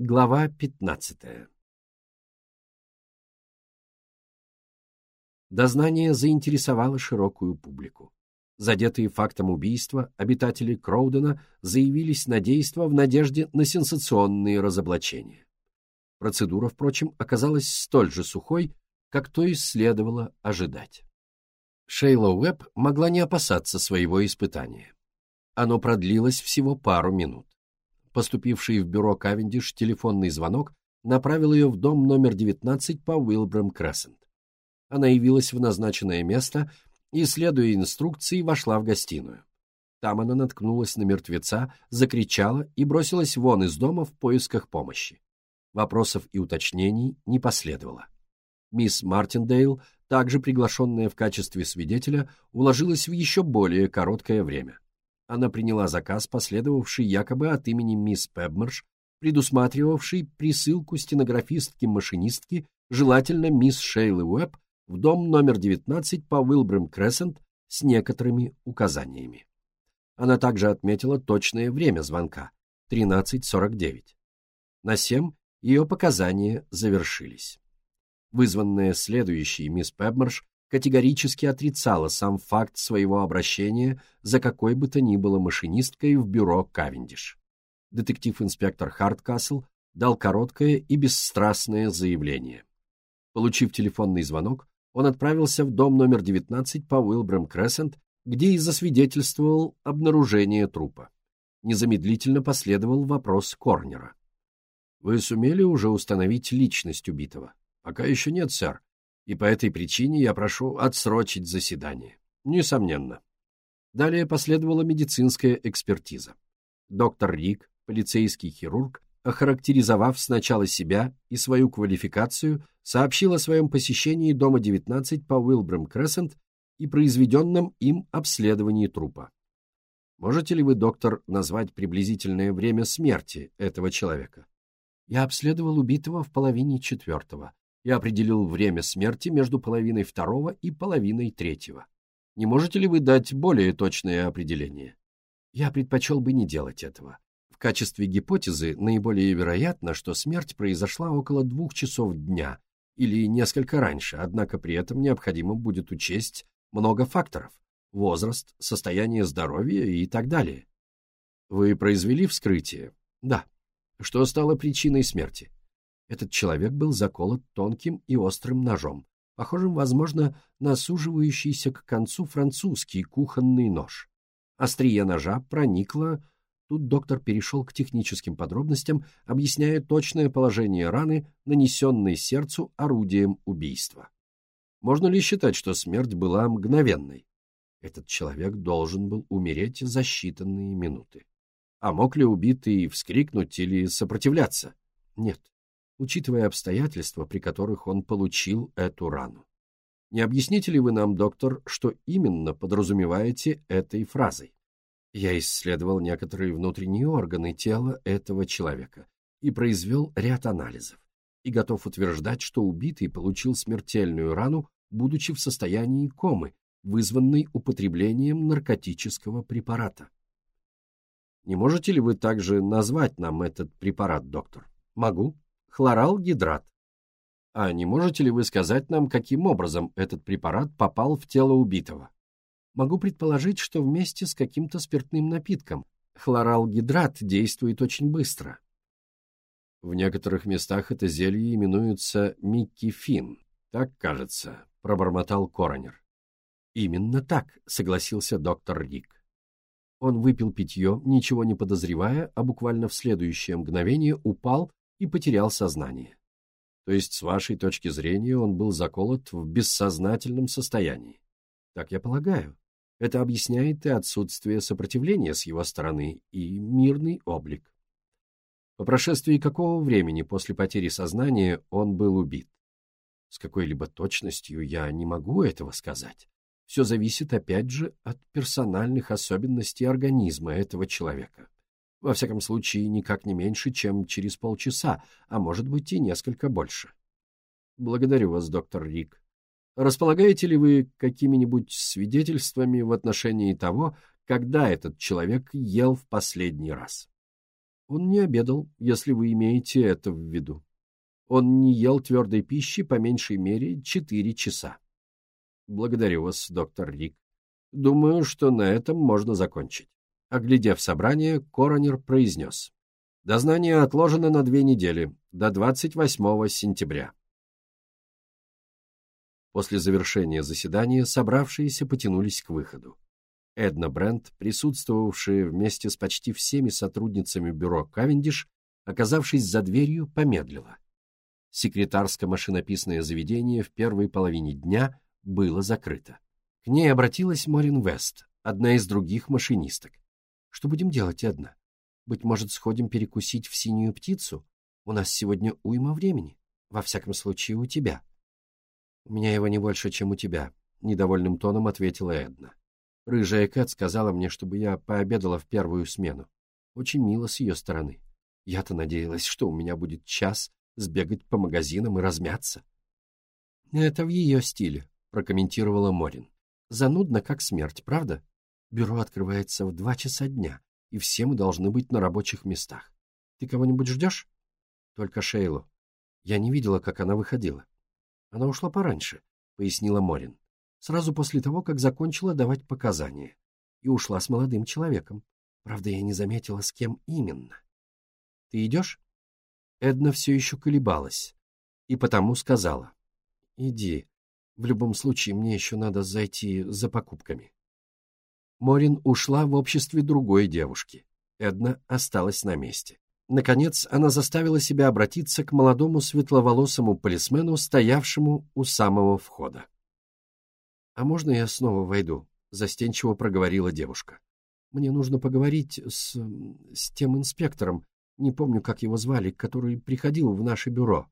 Глава 15 Дознание заинтересовало широкую публику. Задетые фактом убийства, обитатели Кроудена заявились на действо в надежде на сенсационные разоблачения. Процедура, впрочем, оказалась столь же сухой, как то и следовало ожидать. Шейла Уэбб могла не опасаться своего испытания. Оно продлилось всего пару минут. Поступивший в бюро Кавендиш телефонный звонок направил ее в дом номер 19 по Уилбрам Крессент. Она явилась в назначенное место и, следуя инструкции, вошла в гостиную. Там она наткнулась на мертвеца, закричала и бросилась вон из дома в поисках помощи. Вопросов и уточнений не последовало. Мисс Мартиндейл, также приглашенная в качестве свидетеля, уложилась в еще более короткое время. Она приняла заказ, последовавший якобы от имени мисс Пебмерш, предусматривавший присылку стенографистки-машинистки, желательно мисс Шейлы Уэбб, в дом номер 19 по Уилбрем Крессент с некоторыми указаниями. Она также отметила точное время звонка — 13.49. На 7 ее показания завершились. Вызванная следующей мисс Пебмарш категорически отрицала сам факт своего обращения за какой бы то ни было машинисткой в бюро Кавендиш. Детектив-инспектор Харткасл дал короткое и бесстрастное заявление. Получив телефонный звонок, он отправился в дом номер 19 по Уилбрам Крессент, где и засвидетельствовал обнаружение трупа. Незамедлительно последовал вопрос Корнера. «Вы сумели уже установить личность убитого?» «Пока еще нет, сэр, и по этой причине я прошу отсрочить заседание». «Несомненно». Далее последовала медицинская экспертиза. Доктор Рик, полицейский хирург, охарактеризовав сначала себя и свою квалификацию, сообщил о своем посещении дома 19 по Уилбрам Крессент и произведенном им обследовании трупа. Можете ли вы, доктор, назвать приблизительное время смерти этого человека? Я обследовал убитого в половине четвертого и определил время смерти между половиной второго и половиной третьего. Не можете ли вы дать более точное определение? Я предпочел бы не делать этого. В качестве гипотезы наиболее вероятно, что смерть произошла около двух часов дня или несколько раньше, однако при этом необходимо будет учесть много факторов – возраст, состояние здоровья и так далее. Вы произвели вскрытие? Да. Что стало причиной смерти? Этот человек был заколот тонким и острым ножом, похожим, возможно, на суживающийся к концу французский кухонный нож. Острие ножа проникло Тут доктор перешел к техническим подробностям, объясняя точное положение раны, нанесенной сердцу орудием убийства. Можно ли считать, что смерть была мгновенной? Этот человек должен был умереть за считанные минуты. А мог ли убитый вскрикнуть или сопротивляться? Нет, учитывая обстоятельства, при которых он получил эту рану. Не объясните ли вы нам, доктор, что именно подразумеваете этой фразой? Я исследовал некоторые внутренние органы тела этого человека и произвел ряд анализов, и готов утверждать, что убитый получил смертельную рану, будучи в состоянии комы, вызванной употреблением наркотического препарата. Не можете ли вы также назвать нам этот препарат, доктор? Могу. Хлоралгидрат. А не можете ли вы сказать нам, каким образом этот препарат попал в тело убитого? Могу предположить, что вместе с каким-то спиртным напитком. Хлоралгидрат действует очень быстро. В некоторых местах это зелье именуется миккифин. Так, кажется, пробормотал коронер. Именно так, согласился доктор Рик. Он выпил питье, ничего не подозревая, а буквально в следующее мгновение упал и потерял сознание. То есть, с вашей точки зрения, он был заколот в бессознательном состоянии. Так я полагаю. Это объясняет и отсутствие сопротивления с его стороны, и мирный облик. По прошествии какого времени после потери сознания он был убит? С какой-либо точностью я не могу этого сказать. Все зависит, опять же, от персональных особенностей организма этого человека. Во всяком случае, никак не меньше, чем через полчаса, а может быть и несколько больше. Благодарю вас, доктор Рик. Располагаете ли вы какими-нибудь свидетельствами в отношении того, когда этот человек ел в последний раз? Он не обедал, если вы имеете это в виду. Он не ел твердой пищи по меньшей мере четыре часа. Благодарю вас, доктор Рик. Думаю, что на этом можно закончить. Оглядев собрание, коронер произнес. Дознание отложено на две недели, до 28 сентября. После завершения заседания собравшиеся потянулись к выходу. Эдна Брент, присутствовавшая вместе с почти всеми сотрудницами бюро Кавендиш, оказавшись за дверью, помедлила. Секретарско-машинописное заведение в первой половине дня было закрыто. К ней обратилась Морин Вест, одна из других машинисток. «Что будем делать, Эдна? Быть может, сходим перекусить в синюю птицу? У нас сегодня уйма времени. Во всяком случае, у тебя». «У меня его не больше, чем у тебя», — недовольным тоном ответила Эдна. «Рыжая Кэт сказала мне, чтобы я пообедала в первую смену. Очень мило с ее стороны. Я-то надеялась, что у меня будет час сбегать по магазинам и размяться». «Это в ее стиле», — прокомментировала Морин. «Занудно, как смерть, правда? Бюро открывается в два часа дня, и все мы должны быть на рабочих местах. Ты кого-нибудь ждешь?» «Только Шейлу. Я не видела, как она выходила». «Она ушла пораньше», — пояснила Морин. «Сразу после того, как закончила давать показания. И ушла с молодым человеком. Правда, я не заметила, с кем именно». «Ты идешь?» Эдна все еще колебалась, и потому сказала. «Иди, в любом случае, мне еще надо зайти за покупками. Морин ушла в обществе другой девушки. Эдна осталась на месте. Наконец, она заставила себя обратиться к молодому светловолосому полисмену, стоявшему у самого входа. «А можно я снова войду?» — застенчиво проговорила девушка. «Мне нужно поговорить с... с тем инспектором, не помню, как его звали, который приходил в наше бюро».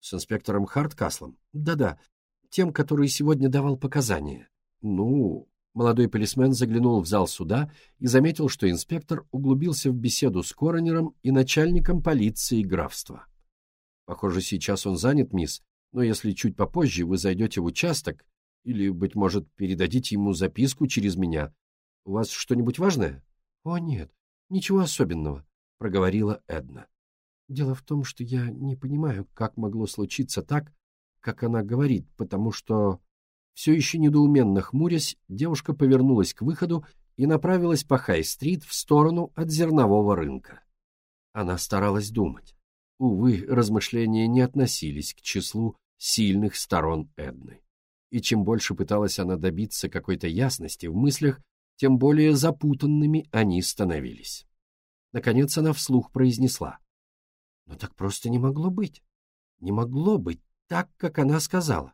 «С инспектором Харткаслом?» «Да-да, тем, который сегодня давал показания. Ну, молодой полисмен заглянул в зал суда и заметил, что инспектор углубился в беседу с коронером и начальником полиции графства. Похоже, сейчас он занят, мисс, но если чуть попозже вы зайдете в участок или, быть может, передадите ему записку через меня, у вас что-нибудь важное? — О, нет, ничего особенного, — проговорила Эдна. Дело в том, что я не понимаю, как могло случиться так, как она говорит, потому что, все еще недоуменно хмурясь, девушка повернулась к выходу и направилась по Хай-стрит в сторону от зернового рынка. Она старалась думать. Увы, размышления не относились к числу сильных сторон Эдны. И чем больше пыталась она добиться какой-то ясности в мыслях, тем более запутанными они становились. Наконец она вслух произнесла. «Но так просто не могло быть. Не могло быть так, как она сказала.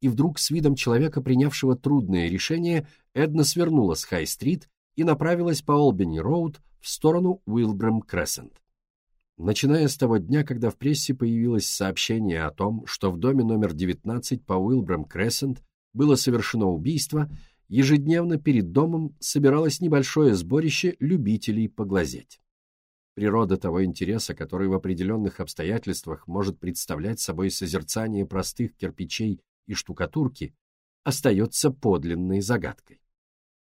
И вдруг с видом человека, принявшего трудное решение, Эдна свернула с Хай-стрит и направилась по Олбини-роуд в сторону Уилбрэм-Крессент. Начиная с того дня, когда в прессе появилось сообщение о том, что в доме номер 19 по Уилбрэм-Крессент было совершено убийство, ежедневно перед домом собиралось небольшое сборище любителей поглазеть. Природа того интереса, который в определенных обстоятельствах может представлять собой созерцание простых кирпичей и штукатурки, остается подлинной загадкой.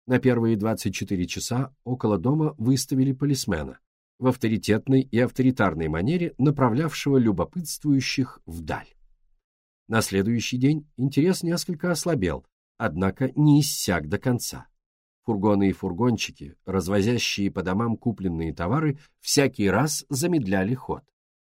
На первые 24 часа около дома выставили полисмена, в авторитетной и авторитарной манере направлявшего любопытствующих вдаль. На следующий день интерес несколько ослабел, однако не иссяк до конца. Фургоны и фургончики, развозящие по домам купленные товары, всякий раз замедляли ход.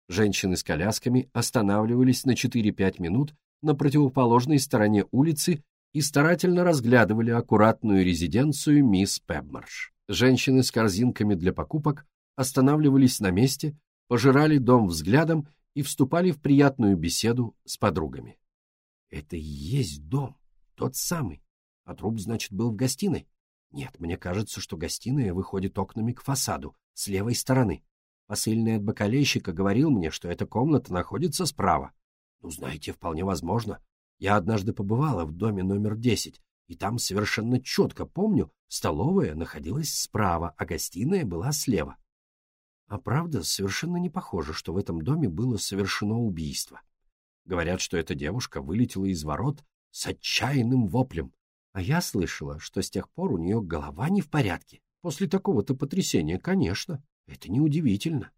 Женщины с колясками останавливались на 4-5 минут на противоположной стороне улицы и старательно разглядывали аккуратную резиденцию мисс Пебмарш. Женщины с корзинками для покупок останавливались на месте, пожирали дом взглядом и вступали в приятную беседу с подругами. Это и есть дом, тот самый. А труп, значит, был в гостиной. Нет, мне кажется, что гостиная выходит окнами к фасаду, с левой стороны. Посыльный от бакалейщика говорил мне, что эта комната находится справа. Ну, знаете, вполне возможно. Я однажды побывала в доме номер 10, и там совершенно четко помню, столовая находилась справа, а гостиная была слева. А правда, совершенно не похоже, что в этом доме было совершено убийство. Говорят, что эта девушка вылетела из ворот с отчаянным воплем. А я слышала, что с тех пор у нее голова не в порядке. После такого-то потрясения, конечно. Это неудивительно.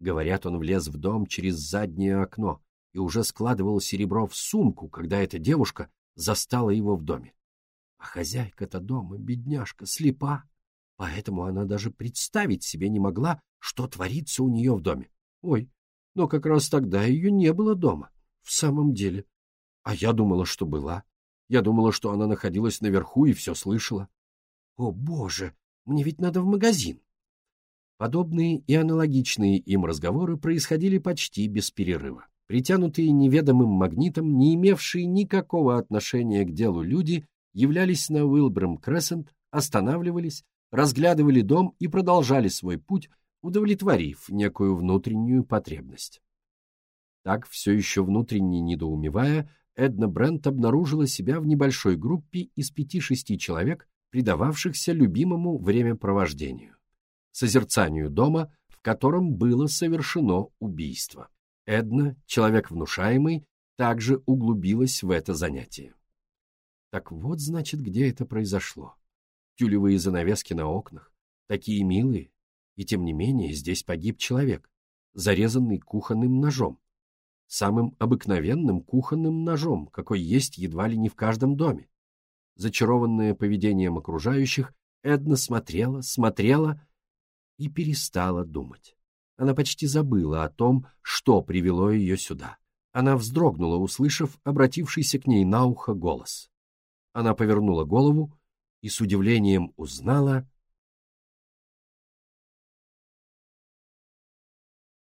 Говорят, он влез в дом через заднее окно и уже складывал серебро в сумку, когда эта девушка застала его в доме. А хозяйка-то дома, бедняжка, слепа, поэтому она даже представить себе не могла, что творится у нее в доме. Ой, но как раз тогда ее не было дома. В самом деле. А я думала, что была. Я думала, что она находилась наверху и все слышала. О, боже, мне ведь надо в магазин. Подобные и аналогичные им разговоры происходили почти без перерыва. Притянутые неведомым магнитом, не имевшие никакого отношения к делу люди, являлись на Уилбрам Крессент, останавливались, разглядывали дом и продолжали свой путь, удовлетворив некую внутреннюю потребность. Так, все еще внутренне недоумевая, Эдна Брент обнаружила себя в небольшой группе из пяти-шести человек, предававшихся любимому времяпровождению, созерцанию дома, в котором было совершено убийство. Эдна, человек внушаемый, также углубилась в это занятие. Так вот, значит, где это произошло. Тюлевые занавески на окнах, такие милые, и тем не менее здесь погиб человек, зарезанный кухонным ножом. Самым обыкновенным кухонным ножом, какой есть едва ли не в каждом доме. Зачарованная поведением окружающих, Эдна смотрела, смотрела и перестала думать. Она почти забыла о том, что привело ее сюда. Она вздрогнула, услышав обратившийся к ней на ухо голос. Она повернула голову и с удивлением узнала